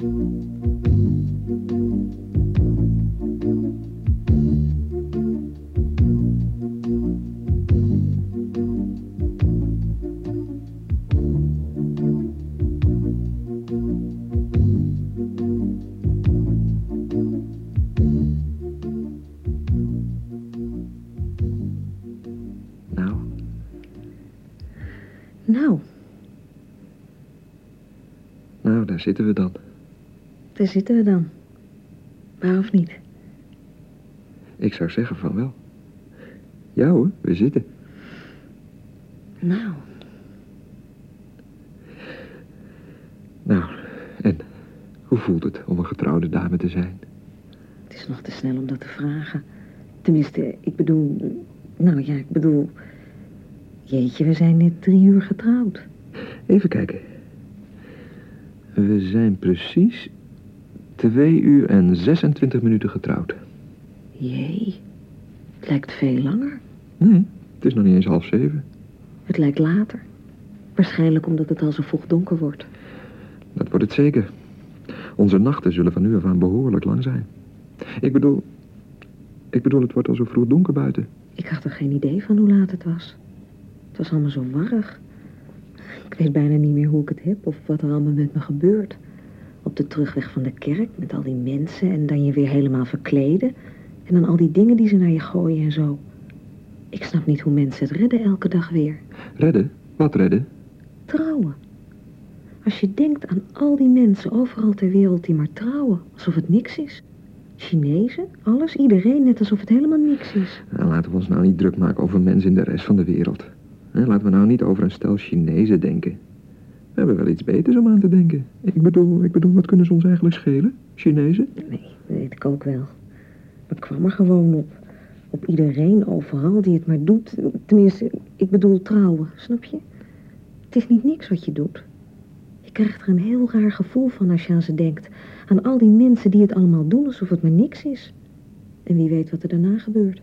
Nou, Nou, nou, daar zitten we dan. Daar zitten we dan. Maar of niet? Ik zou zeggen van wel. Ja hoor, we zitten. Nou, Nou, en hoe voelt het om een getrouwde dame te zijn? het is nog te snel om dat te vragen. Tenminste, ik bedoel... Nou ja, ik bedoel... Jeetje, we zijn net drie uur getrouwd. Even kijken. We zijn precies twee uur en 26 minuten getrouwd. Jee, het lijkt veel langer. Nee, het is nog niet eens half zeven. Het lijkt later. Waarschijnlijk omdat het al zo vroeg donker wordt. Dat wordt het zeker. Onze nachten zullen van nu af aan behoorlijk lang zijn. Ik bedoel... Ik bedoel, het wordt al zo vroeg donker buiten. Ik had er geen idee van hoe laat het was. Het was allemaal zo warrig. Ik weet bijna niet meer hoe ik het heb of wat er allemaal met me gebeurt. Op de terugweg van de kerk met al die mensen en dan je weer helemaal verkleden. En dan al die dingen die ze naar je gooien en zo. Ik snap niet hoe mensen het redden elke dag weer. Redden? Wat redden? Trouwen. Als je denkt aan al die mensen overal ter wereld die maar trouwen, alsof het niks is. Chinezen, alles, iedereen, net alsof het helemaal niks is. Nou, laten we ons nou niet druk maken over mensen in de rest van de wereld. Laten we nou niet over een stel Chinezen denken. We hebben wel iets beters om aan te denken. Ik bedoel, ik bedoel, wat kunnen ze ons eigenlijk schelen? Chinezen? Nee, dat weet ik ook wel. Maar ik kwam er gewoon op. Op iedereen, overal, die het maar doet. Tenminste, ik bedoel trouwen, snap je? Het is niet niks wat je doet. Je krijgt er een heel raar gevoel van als je aan ze denkt. Aan al die mensen die het allemaal doen alsof het maar niks is. En wie weet wat er daarna gebeurt.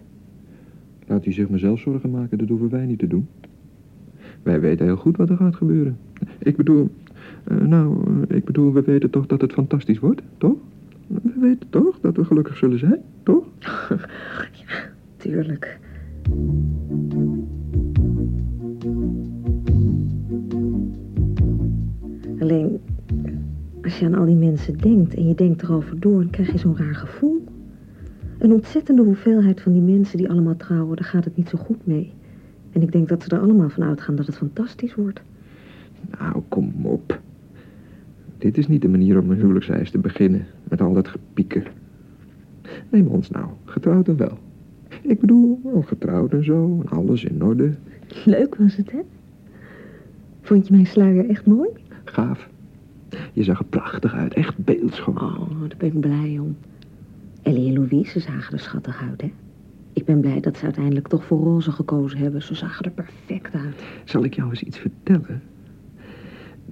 Laat u zich maar zelf zorgen maken, dat hoeven wij niet te doen. Wij weten heel goed wat er gaat gebeuren. Ik bedoel, eh, nou, ik bedoel, we weten toch dat het fantastisch wordt, toch? We weten toch dat we gelukkig zullen zijn, toch? Tuurlijk. Alleen, als je aan al die mensen denkt en je denkt erover door, dan krijg je zo'n raar gevoel. Een ontzettende hoeveelheid van die mensen die allemaal trouwen, daar gaat het niet zo goed mee. En ik denk dat ze er allemaal van uitgaan dat het fantastisch wordt. Nou, kom op. Dit is niet de manier om een huwelijksreis te beginnen, met al dat gepieker. Neem ons nou, getrouwd en wel. Ik bedoel, wel getrouwd en zo, en alles in orde. Leuk was het, hè? Vond je mijn sluier echt mooi? Gaaf. Je zag er prachtig uit, echt beeldschoon. Oh, daar ben ik blij om. Ellie en Louise zagen er schattig uit, hè? Ik ben blij dat ze uiteindelijk toch voor roze gekozen hebben. Ze zagen er perfect uit. Zal ik jou eens iets vertellen?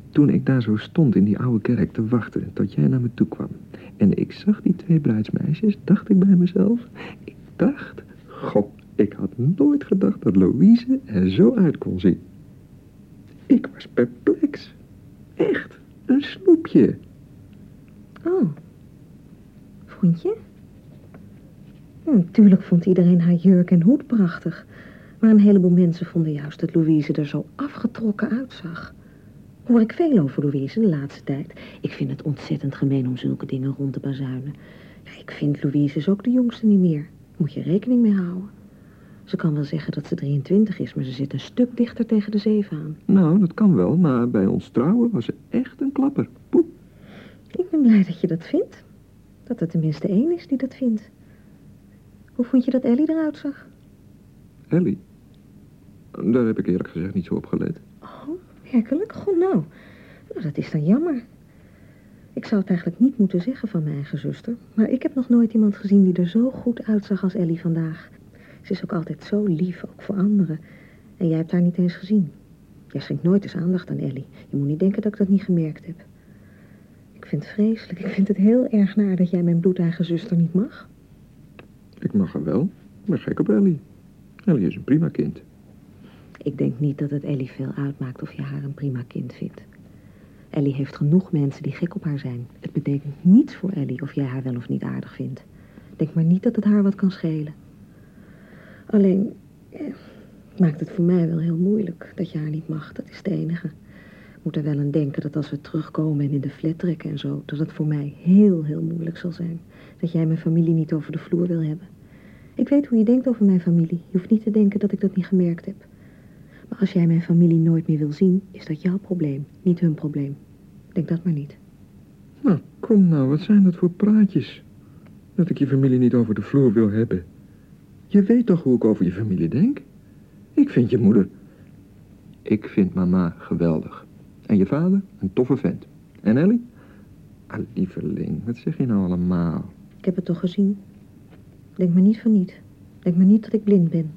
Toen ik daar zo stond in die oude kerk te wachten tot jij naar me toe kwam... en ik zag die twee bruidsmeisjes, dacht ik bij mezelf... Ik dacht, god, ik had nooit gedacht dat Louise er zo uit kon zien. Ik was perplex. Echt, een snoepje. Oh. Vond je? Hm, Natuurlijk vond iedereen haar jurk en hoed prachtig. Maar een heleboel mensen vonden juist dat Louise er zo afgetrokken uitzag. Hoor ik veel over Louise de laatste tijd. Ik vind het ontzettend gemeen om zulke dingen rond te bazuinen. Ja, ik vind Louise is ook de jongste niet meer. Moet je rekening mee houden. Ze kan wel zeggen dat ze 23 is, maar ze zit een stuk dichter tegen de zeven aan. Nou, dat kan wel, maar bij ons trouwen was ze echt een klapper. Poep. Ik ben blij dat je dat vindt. Dat er tenminste één is die dat vindt. Hoe vond je dat Ellie eruit zag? Ellie? Daar heb ik eerlijk gezegd niet zo op gelet. Oh, werkelijk? Goh, nou. Nou, dat is dan jammer. Ik zou het eigenlijk niet moeten zeggen van mijn eigen zuster. Maar ik heb nog nooit iemand gezien die er zo goed uitzag als Ellie vandaag. Ze is ook altijd zo lief, ook voor anderen. En jij hebt haar niet eens gezien. Jij schenkt nooit eens aandacht aan Ellie. Je moet niet denken dat ik dat niet gemerkt heb. Ik vind het vreselijk. Ik vind het heel erg naar dat jij mijn bloedeigen zuster niet mag. Ik mag haar wel. Ben gek op Ellie. Ellie is een prima kind. Ik denk niet dat het Ellie veel uitmaakt of je haar een prima kind vindt. Ellie heeft genoeg mensen die gek op haar zijn. Het betekent niets voor Ellie of jij haar wel of niet aardig vindt. Denk maar niet dat het haar wat kan schelen. Alleen, eh, maakt het voor mij wel heel moeilijk dat je haar niet mag. Dat is het enige. Ik moet er wel aan denken dat als we terugkomen en in de flat trekken en zo... dat het voor mij heel, heel moeilijk zal zijn. Dat jij mijn familie niet over de vloer wil hebben. Ik weet hoe je denkt over mijn familie. Je hoeft niet te denken dat ik dat niet gemerkt heb. Maar als jij mijn familie nooit meer wil zien, is dat jouw probleem, niet hun probleem. Denk dat maar niet. Nou, kom nou, wat zijn dat voor praatjes? Dat ik je familie niet over de vloer wil hebben. Je weet toch hoe ik over je familie denk? Ik vind je moeder... Ik vind mama geweldig. En je vader een toffe vent. En Ellie? Ah, lieveling, wat zeg je nou allemaal? Ik heb het toch gezien. Denk maar niet van niet. Denk maar niet dat ik blind ben.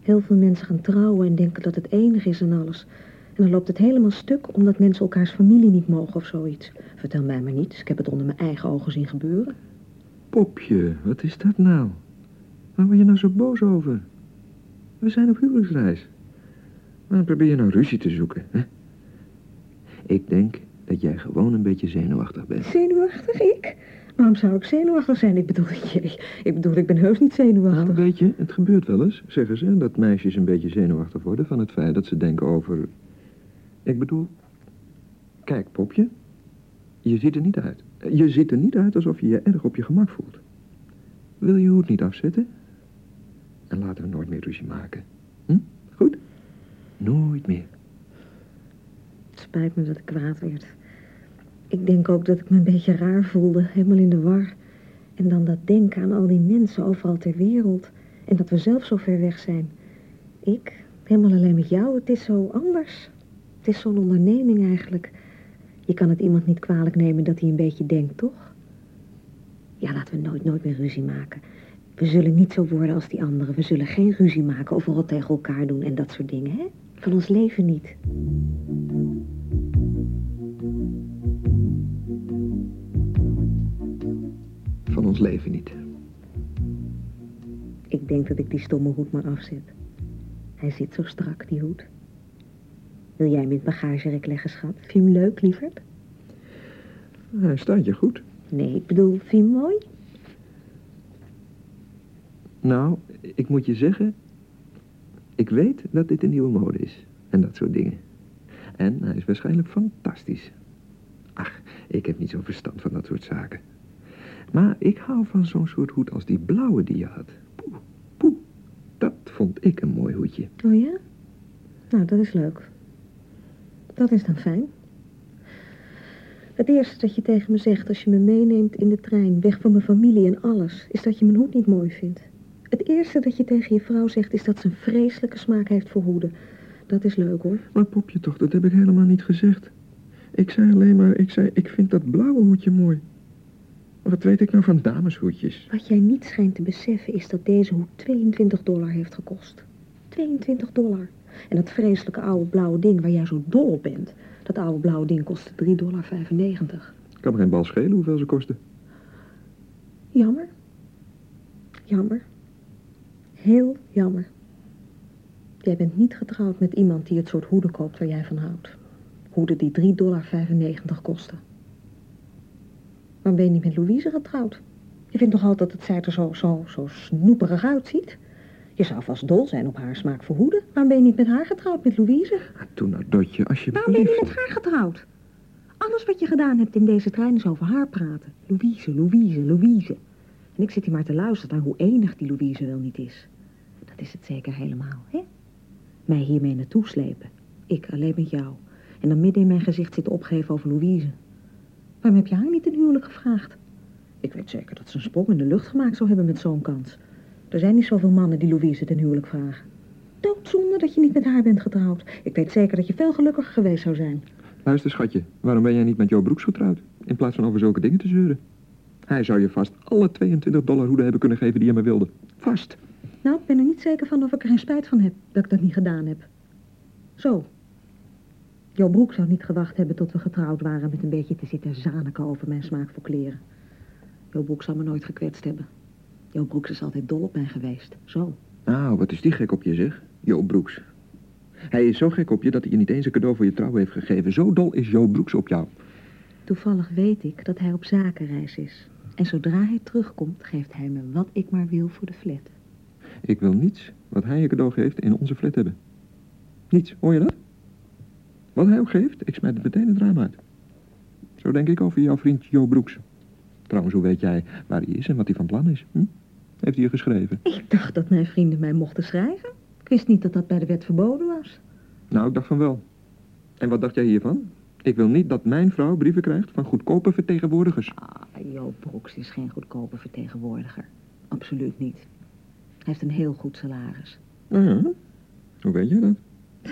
Heel veel mensen gaan trouwen en denken dat het enig is en alles. En dan loopt het helemaal stuk omdat mensen elkaars familie niet mogen of zoiets. Vertel mij maar niet, ik heb het onder mijn eigen ogen zien gebeuren. Popje, wat is dat nou? Waar word je nou zo boos over? We zijn op huwelijksreis. Waarom probeer je nou ruzie te zoeken, hè? Ik denk dat jij gewoon een beetje zenuwachtig bent. Zenuwachtig, ik? Waarom zou ik zenuwachtig zijn? Ik bedoel, ik bedoel, ik ben heus niet zenuwachtig. Nou, weet je, het gebeurt wel eens, zeggen ze, dat meisjes een beetje zenuwachtig worden van het feit dat ze denken over... Ik bedoel, kijk, Popje, je ziet er niet uit. Je ziet er niet uit alsof je je erg op je gemak voelt. Wil je je hoed niet afzetten? En laten we nooit meer ruzie maken. Hm? Goed? Nooit meer. Het spijt me dat ik kwaad werd. Ik denk ook dat ik me een beetje raar voelde, helemaal in de war. En dan dat denken aan al die mensen overal ter wereld. En dat we zelf zo ver weg zijn. Ik, helemaal alleen met jou, het is zo anders. Het is zo'n onderneming eigenlijk. Je kan het iemand niet kwalijk nemen dat hij een beetje denkt, toch? Ja, laten we nooit, nooit meer ruzie maken. We zullen niet zo worden als die anderen. We zullen geen ruzie maken of rot tegen elkaar doen en dat soort dingen, hè? Van ons leven niet. Ons leven niet. Ik denk dat ik die stomme hoed maar afzet. Hij zit zo strak, die hoed. Wil jij hem in het bagagerek leggen, schat? Vind je hem leuk, lieverd? Hij staat je goed. Nee, ik bedoel, vind je hem mooi? Nou, ik moet je zeggen... Ik weet dat dit een nieuwe mode is. En dat soort dingen. En hij is waarschijnlijk fantastisch. Ach, ik heb niet zo'n verstand van dat soort zaken. Maar ik hou van zo'n soort hoed als die blauwe die je had. Poeh, poeh. Dat vond ik een mooi hoedje. Oh ja? Nou, dat is leuk. Dat is dan fijn. Het eerste dat je tegen me zegt als je me meeneemt in de trein, weg van mijn familie en alles, is dat je mijn hoed niet mooi vindt. Het eerste dat je tegen je vrouw zegt is dat ze een vreselijke smaak heeft voor hoeden. Dat is leuk hoor. Maar popje toch, dat heb ik helemaal niet gezegd. Ik zei alleen maar, ik zei, ik vind dat blauwe hoedje mooi. Wat weet ik nou van dameshoedjes? Wat jij niet schijnt te beseffen is dat deze hoed 22 dollar heeft gekost. 22 dollar. En dat vreselijke oude blauwe ding waar jij zo dol op bent, dat oude blauwe ding kostte 3,95 dollar. Kan me geen bal schelen hoeveel ze kosten. Jammer. Jammer. Heel jammer. Jij bent niet getrouwd met iemand die het soort hoeden koopt waar jij van houdt. Hoeden die 3,95 dollar kosten. Waarom ben je niet met Louise getrouwd? Je vindt toch altijd dat zij er zo, zo, zo snoeperig uitziet? Je zou vast dol zijn op haar smaak voor hoeden. Waarom ben je niet met haar getrouwd, met Louise? Toen nou, Dotje, alsjeblieft. Waarom ben je niet met haar getrouwd? Alles wat je gedaan hebt in deze trein is over haar praten. Louise, Louise, Louise. En ik zit hier maar te luisteren naar hoe enig die Louise wel niet is. Dat is het zeker helemaal, hè? Mij hiermee naartoe slepen. Ik alleen met jou. En dan midden in mijn gezicht zitten opgeven over Louise. Waarom heb je haar niet een huwelijk gevraagd? Ik weet zeker dat ze een sprong in de lucht gemaakt zou hebben met zo'n kans. Er zijn niet zoveel mannen die Louise ten huwelijk vragen. Doodzonde dat je niet met haar bent getrouwd. Ik weet zeker dat je veel gelukkiger geweest zou zijn. Luister, schatje, waarom ben jij niet met Joe Broeks getrouwd? In plaats van over zulke dingen te zeuren. Hij zou je vast alle 22 dollar hoeden hebben kunnen geven die je me wilde. Vast. Nou, ik ben er niet zeker van of ik er geen spijt van heb dat ik dat niet gedaan heb. Zo. Jouw broek zou niet gewacht hebben tot we getrouwd waren met een beetje te zitten zaniken over mijn smaak voor kleren. Jouw broek zou me nooit gekwetst hebben. Jouw broek is altijd dol op mij geweest. Zo. Nou, wat is die gek op je, zeg? Joe Broeks. Hij is zo gek op je dat hij je niet eens een cadeau voor je trouw heeft gegeven. Zo dol is Joe Brooks op jou. Toevallig weet ik dat hij op zakenreis is. En zodra hij terugkomt, geeft hij me wat ik maar wil voor de flat. Ik wil niets wat hij je cadeau geeft in onze flat hebben. Niets, hoor je dat? Wat hij ook geeft, ik smijt het meteen het raam uit. Zo denk ik over jouw vriend Joe Brooks. Trouwens, hoe weet jij waar hij is en wat hij van plan is? Hm? Heeft hij je geschreven? Ik dacht dat mijn vrienden mij mochten schrijven. Ik wist niet dat dat bij de wet verboden was. Nou, ik dacht van wel. En wat dacht jij hiervan? Ik wil niet dat mijn vrouw brieven krijgt van goedkope vertegenwoordigers. Ah, Joop Broeks is geen goedkope vertegenwoordiger. Absoluut niet. Hij heeft een heel goed salaris. Nou ja, hoe weet je dat?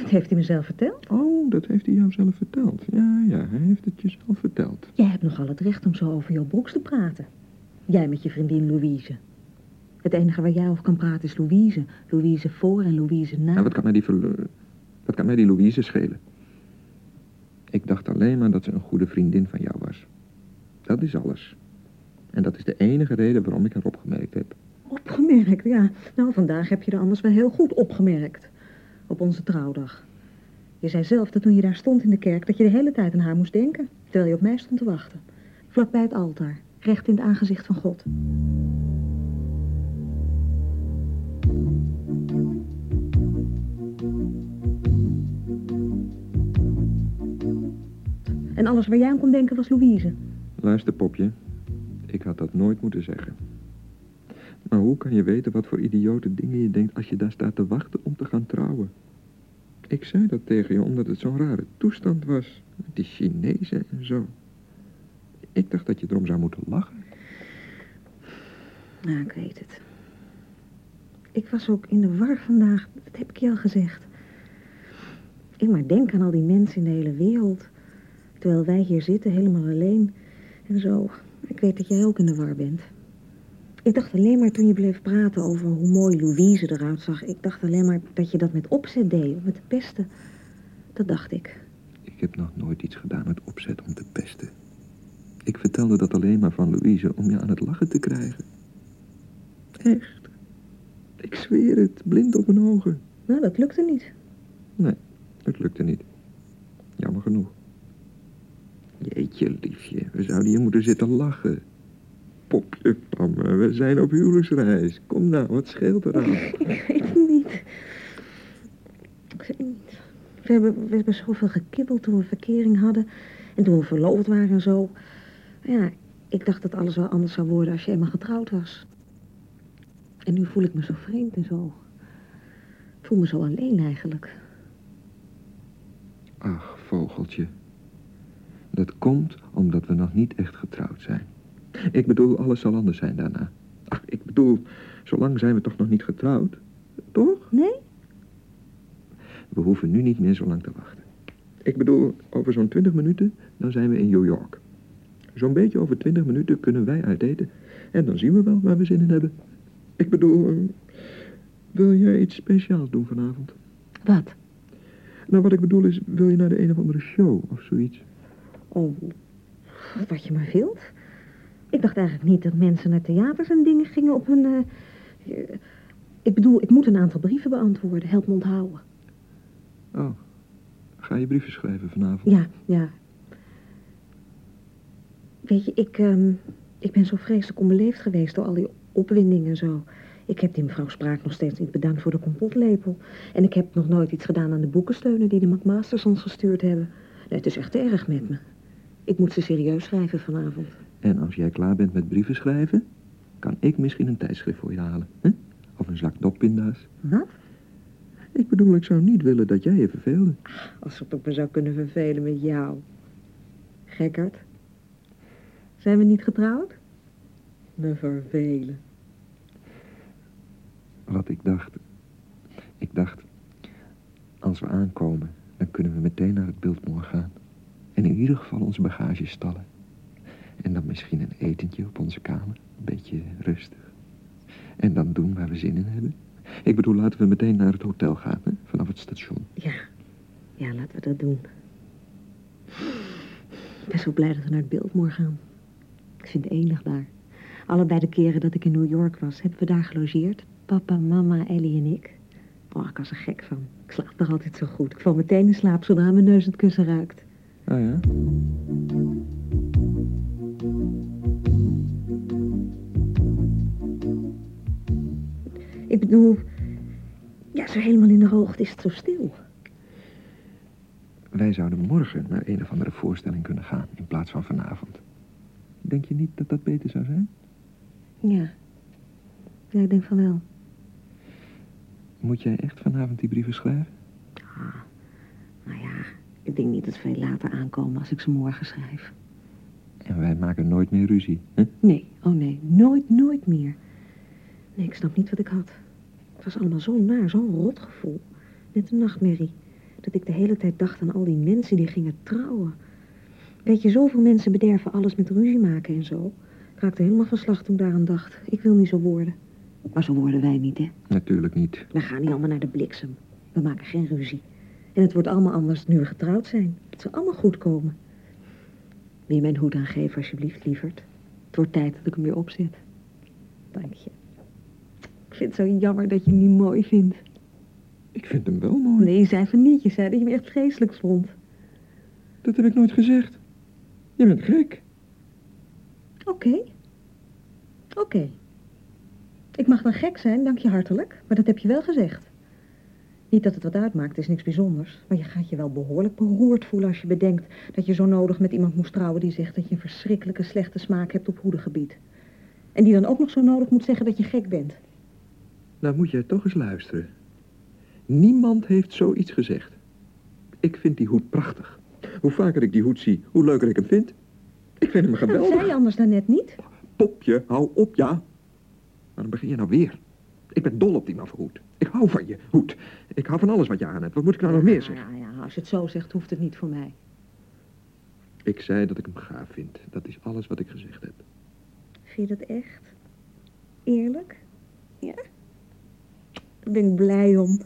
Dat heeft hij mezelf verteld. Oh, dat heeft hij jou zelf verteld. Ja, ja, hij heeft het je zelf verteld. Jij hebt nogal het recht om zo over Joop Broeks te praten. Jij met je vriendin Louise. Het enige waar jij over kan praten is Louise. Louise voor en Louise na. En wat kan mij die, wat kan mij die Louise schelen? Ik dacht alleen maar dat ze een goede vriendin van jou was. Dat is alles. En dat is de enige reden waarom ik haar opgemerkt heb. Opgemerkt, ja. Nou, vandaag heb je er anders wel heel goed opgemerkt. Op onze trouwdag. Je zei zelf dat toen je daar stond in de kerk... dat je de hele tijd aan haar moest denken. Terwijl je op mij stond te wachten. Vlak bij het altaar. Recht in het aangezicht van God. En alles waar jij aan kon denken was Louise. Luister, popje. Ik had dat nooit moeten zeggen. Maar hoe kan je weten wat voor idiote dingen je denkt als je daar staat te wachten om te gaan trouwen? Ik zei dat tegen je omdat het zo'n rare toestand was. Die Chinezen en zo. Ik dacht dat je erom zou moeten lachen. Nou, ik weet het. Ik was ook in de war vandaag, dat heb ik je al gezegd. Ik maar denk aan al die mensen in de hele wereld. Terwijl wij hier zitten, helemaal alleen. En zo. Ik weet dat jij ook in de war bent. Ik dacht alleen maar toen je bleef praten over hoe mooi Louise eruit zag. Ik dacht alleen maar dat je dat met opzet deed, met de pesten. Dat dacht ik. Ik heb nog nooit iets gedaan met opzet om te pesten. Ik vertelde dat alleen maar van Louise om je aan het lachen te krijgen. Echt. Ik zweer het, blind op mijn ogen. Nou, dat lukte niet. Nee, het lukte niet. Jammer genoeg. Jeetje, liefje, we zouden hier moeten zitten lachen. Popje van me, we zijn op huwelijksreis. Kom nou, wat scheelt eraan? Ik weet het niet. Ik weet niet. We hebben, we hebben zoveel gekibbeld toen we verkering hadden. En toen we verloofd waren en zo. Ja, ik dacht dat alles wel anders zou worden als je eenmaal getrouwd was. En nu voel ik me zo vreemd en zo. Ik voel me zo alleen eigenlijk. Ach, vogeltje. Dat komt omdat we nog niet echt getrouwd zijn. Ik bedoel, alles zal anders zijn daarna. Ach, ik bedoel, zolang zijn we toch nog niet getrouwd? Toch? Nee? We hoeven nu niet meer zo lang te wachten. Ik bedoel, over zo'n 20 minuten, dan zijn we in New York. Zo'n beetje over 20 minuten kunnen wij uiteten. En dan zien we wel waar we zin in hebben. Ik bedoel, eh, wil jij iets speciaals doen vanavond? Wat? Nou, wat ik bedoel is, wil je naar de een of andere show of zoiets? Oh, wat je maar wilt. Ik dacht eigenlijk niet dat mensen naar theaters en dingen gingen op hun... eh, eh, ik bedoel, ik moet een aantal brieven beantwoorden. Help me onthouden. Oh, ga je brieven schrijven vanavond? Ja, ja. Weet je, ik, ehm, ik ben zo vreselijk onbeleefd geweest door al die opwinding en zo. Ik heb die mevrouw Spraak nog steeds niet bedankt voor de kompotlepel. En ik heb nog nooit iets gedaan aan de boekensteunen die de McMasters ons gestuurd hebben. Nee, het is echt erg met me. Ik moet ze serieus schrijven vanavond. En als jij klaar bent met brieven schrijven, kan ik misschien een tijdschrift voor je halen. Hè? Of een zak doppinda's. Wat? Ik bedoel, ik zou niet willen dat jij je verveelde. Als ik me zou kunnen vervelen met jou. Gekkerd. Zijn we niet getrouwd? Me vervelen. Wat ik dacht. Ik dacht, als we aankomen, dan kunnen we meteen naar het Biltmoor gaan. En in ieder geval onze bagage stallen. En dan misschien een etentje op onze kamer. Een beetje rustig. En dan doen waar we zin in hebben. Ik bedoel, laten we meteen naar het hotel gaan, hè? vanaf het station. Ja. Ja, laten we dat doen. Ik ben zo blij dat we naar het Biltmoor gaan. Ik vind het enig daar. Allebei de keren dat ik in New York was, hebben we daar gelogeerd. Papa, mama, Ellie en ik. Oh, ik was er gek van. Ik slaap toch altijd zo goed. Ik val meteen in slaap zodra mijn neus het kussen raakt. Oh ja? Ik bedoel, ja, zo helemaal in de hoogte is het zo stil. Wij zouden morgen naar een of andere voorstelling kunnen gaan in plaats van vanavond. Denk je niet dat dat beter zou zijn? Ja. Ja, ik denk van wel. Moet jij echt vanavond die brieven schrijven? Ah, nou ja, ik denk niet dat ze veel later aankomen als ik ze morgen schrijf. En wij maken nooit meer ruzie, hè? Nee, oh nee, nooit, nooit meer. Nee, ik snap niet wat ik had. Het was allemaal zo naar, zo'n rot gevoel. Net een nachtmerrie. Dat ik de hele tijd dacht aan al die mensen die gingen trouwen. Weet je, zoveel mensen bederven alles met ruzie maken en zo. Ik raakte helemaal van slag toen ik daaraan dacht. Ik wil niet zo worden. Maar zo worden wij niet, hè. Natuurlijk niet. We gaan niet allemaal naar de bliksem. We maken geen ruzie. En het wordt allemaal anders nu we getrouwd zijn. Het zal allemaal goed komen. Wil je mijn hoed aangeven, alsjeblieft, lieverd? Het wordt tijd dat ik hem weer opzet. Dank je. Ik vind het zo jammer dat je hem niet mooi vindt. Ik vind hem wel mooi. Nee, je zei van niet. Je zei dat je hem echt vreselijk vond. Dat heb ik nooit gezegd. Je bent gek. Oké. Oké. Ik mag dan gek zijn, dank je hartelijk. Maar dat heb je wel gezegd. Niet dat het wat uitmaakt, het is niks bijzonders. Maar je gaat je wel behoorlijk beroerd voelen als je bedenkt... dat je zo nodig met iemand moest trouwen die zegt... dat je een verschrikkelijke slechte smaak hebt op hoedengebied. En die dan ook nog zo nodig moet zeggen dat je gek bent. Nou moet jij toch eens luisteren. Niemand heeft zoiets gezegd. Ik vind die hoed prachtig. Hoe vaker ik die hoed zie, hoe leuker ik hem vind. Ik vind hem Dat geweldig. zei je anders daarnet niet. Popje, hou op, ja. Maar dan begin je nou weer. Ik ben dol op die maffe hoed. Ik hou van je, hoed. Ik hou van alles wat je aan hebt. Wat moet ik nou nog meer zeggen? Ja, ja, als je het zo zegt, hoeft het niet voor mij. Ik zei dat ik hem gaaf vind. Dat is alles wat ik gezegd heb. Vind je dat echt? Eerlijk? Ja? Daar ben ik blij om.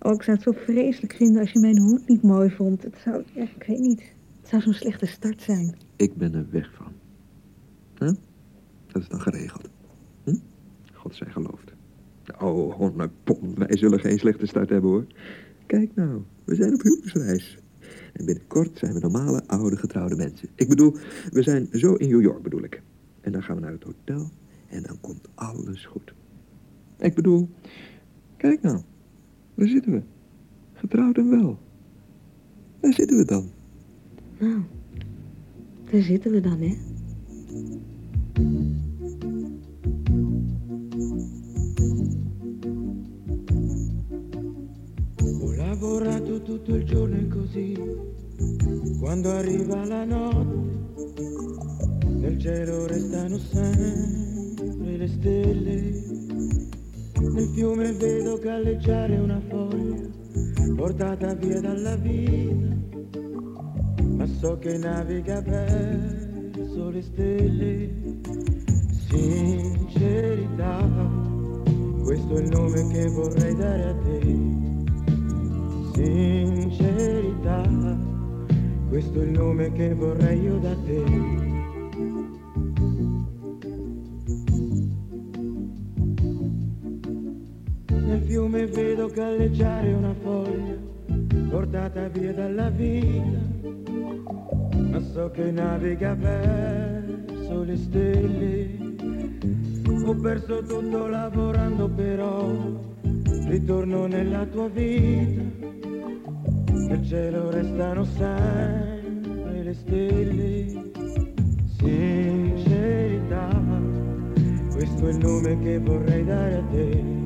Oh, ik zou het zo vreselijk vinden als je mijn hoed niet mooi vond. Het zou, ja, ik weet niet. Het zou zo'n slechte start zijn. Ik ben er weg van. Huh? Dat is dan geregeld. Hm? God zij geloofd. Oh, hond wij zullen geen slechte start hebben hoor. Kijk nou, we zijn op huwelijksreis. En binnenkort zijn we normale, oude, getrouwde mensen. Ik bedoel, we zijn zo in New York bedoel ik. En dan gaan we naar het hotel en dan komt alles goed. Ik bedoel, kijk nou, waar zitten we? Getrouwd en wel. Waar zitten we dan? Nou, daar zitten we dan, hè? Ho lavorato tutto il giorno e così, quando arriva la notte, nel cielo restano sempre le stelle. Nel fiume vedo galleggiare una foglia, portata via dalla vita, ma so che naviga verso le stelle. Sincerità, questo è il nome che vorrei dare a te. Sincerità, questo è il nome che vorrei io da te. Fiume vedo galleggiare una foglia, portata via dalla vita, ma so che naviga verso le stelle. Ho perso tutto lavorando però, ritorno nella tua vita, nel cielo restano sempre le stelle. Sincerità, questo è il nome che vorrei dare a te.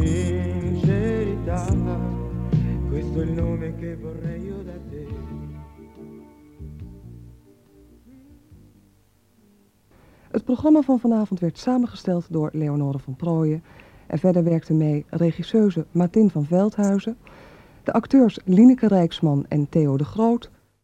Sincerità, questo è il nome che vorrei io da te. Het programma van vanavond werd samengesteld door Leonore van Prooijen. En verder werkten mee regisseuse Martin van Veldhuizen, de acteurs Lineke Rijksman en Theo de Groot,